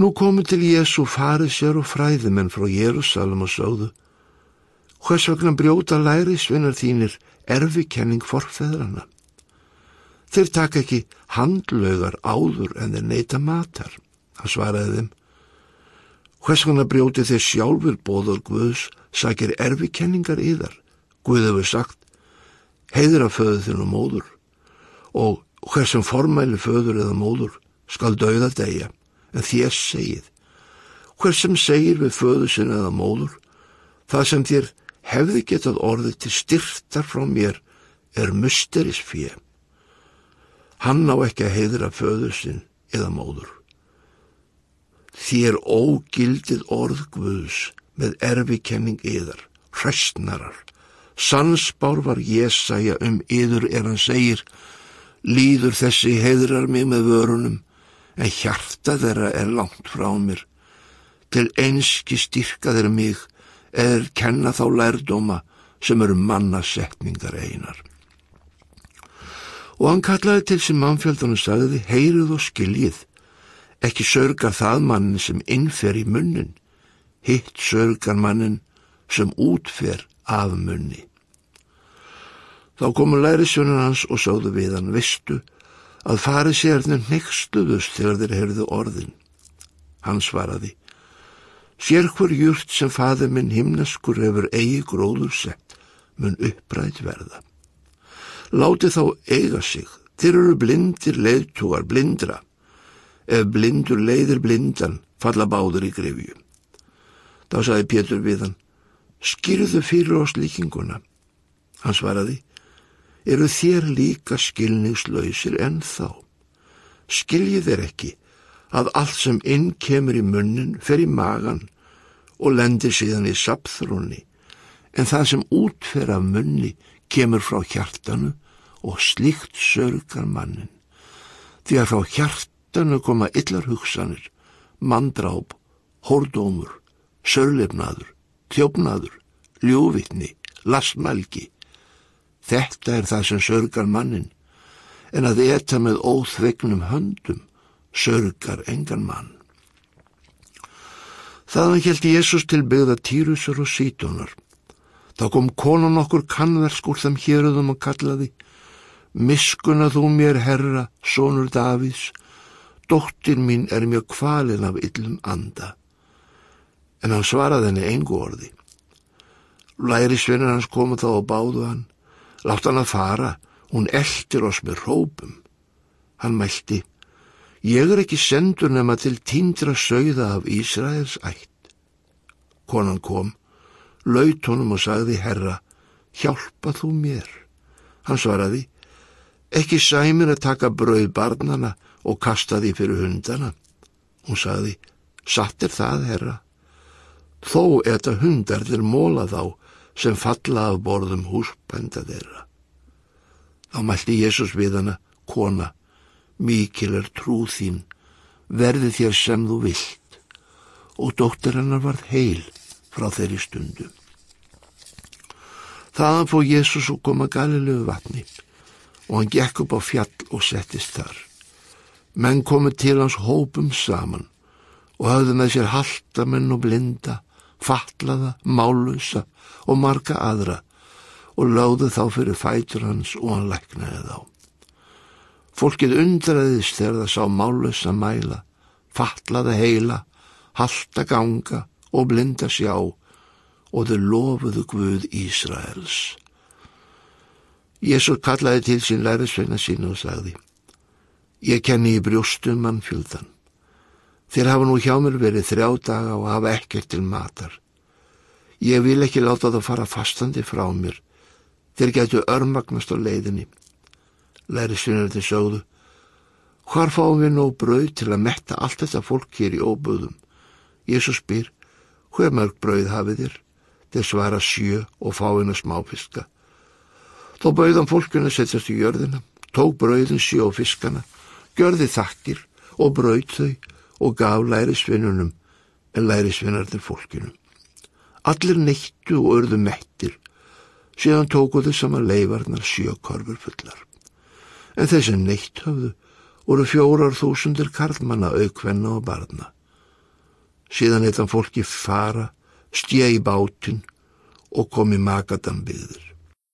Nú komu til Jésu farið sér og fræðimenn frá Jérúsalem og sögðu Hvers vegna brjóta læri svinnar þínir erfikenning forfeðrana? Þeir taka ekki handlögar áður en þeir neyta matar. Hann svaraði þeim. Hvers vegna brjóti þeir sjálfur bóður Guðs sakir erfikenningar yðar. Guð hefur sagt, heiðra föðu þinn og móður og hversum formæli föður eða móður skal dauða degja en þér segið. Hversum segir við föðu sinna eða móður, það sem þér hefði getað orðið til styrtar frá mér er mysteris fyrir. Hann á ekki að heiðra föðu sinn eða móður. Þér ógildið orð Guðs með erfikenning yðar, hræstnarar. Sansbár var Jésaja um yður er hann segir, líður þessi heiðrar mig með vörunum, en hjarta þeirra er langt frá mér. Til einski styrka þeirra mig, eða kenna þá lærdóma sem eru mannasetningar einar. Og hann kallaði til sem mannfjöldan og sagði, heyrið og skiljið, ekki sörgar það mannin sem innfer í munnin, hitt sörgar mannin sem útfer af munni. Þá komu lærisjónun hans og sáðu við hann, vistu, að farið sérnum nextuðust þegar þeir heyrðu orðin. Hann svaraði, sér hver júrt sem faður minn himnaskur hefur eigi gróður sett, mun upprætt verða. Láti þá eiga sig, þeir eru blindir leiðtúar blindra, ef blindur leiðir blindan falla báður í grefju. Þá saði Pétur við hann, skýrðu fyrir oss líkinguna. Hann svaraði, eru þér líka skilningslausir en þá. Skiljið þeir ekki að allt sem inn kemur í munnin fer í magan og lendir síðan í sapþrónni, en það sem útfer af munni kemur frá hjartanu og slíkt sörgar mannin. Því að frá hjart hjartanu koma illar hugsanir, mandráp, hórdómur, sörlefnaður, þjófnaður, ljóvitni, lasmælgi. Þetta er það sem sörgar mannin, en að etta með óþvegnum höndum sörgar engan mann. Þaðan held Jésús til byggða Týrusur og Sítonar. Þá kom konan okkur kannverskur þeim héruðum og kallaði, Miskuna þú mér, herra, sonur Davíðs, Dóttir mín er mjög kvalin af yllum anda. En hann svaraði henni engu orði. Læri svinnar hans komu þá og báðu hann. Látt hann að fara, hún eldir oss með rópum. Hann mælti, ég er ekki sendur nema til tíndra sögða af Ísraels ætt. Konan kom, laut honum og sagði, herra, hjálpa þú mér. Hann svaraði, ekki sæmir að taka brauð barnana og kastaði fyrir hundana. Hún sagði, satt er það, herra. Þó þetta hundar þeir móla þá sem falla af borðum húsbænda þeirra. Þá mælti Jésús við hana, kona, mikil er trú þín, verði þér sem þú vilt, og dóttir hennar varð heil frá þeirri stundu. Þaðan fóð Jésús og koma galilegu vatni og hann gekk upp á fjall og settist þar. Menn komu til hans hópum saman og hafðu með sér haltamenn og blinda, fatlaða, málusa og marga aðra og láðu þá fyrir fætur hans og hann læknaði þá. Fólkið undraðist þegar það sá málusa mæla, fatlaða heila, halta ganga og blinda sjá og þau lofuðu Guð Ísraels. Jésús kallaði til sín lærisveina sín og sagði Ég kenni í brjóstum mannfjöldan. Þér hafa nú hjá mér verið þrjá daga og hafa ekkert til matar. Ég vil ekki láta það fara fastandi frá mér. Þér getur örmagnast á leiðinni. Læri svinarði sögðu. Hvar fáum við nóg brauð til að metta allt þetta fólk hér í óböðum? Jésús spyr, hver mörg brauð hafið þér? Þeir svara sjö og fáina smáfiska. Þó bauðan fólkuna setjast í jörðina, tók brauðin og fiskana gjörði þakkir og braut þau og gaf lærisvinnunum en lærisvinnarnir fólkinu. Allir neittu og örðu mettir, síðan tókuðu saman leifarnar sjökorfur fullar. En þessi neitt höfðu voru fjórar þúsundir karlmanna aukvenna og barna. síðan eitthvað fólki fara, stjæi bátinn og komi makadambyggður.